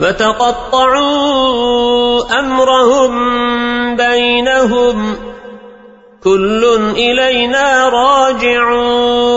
فتقطعوا أمرهم بينهم. كل إلينا راجعون.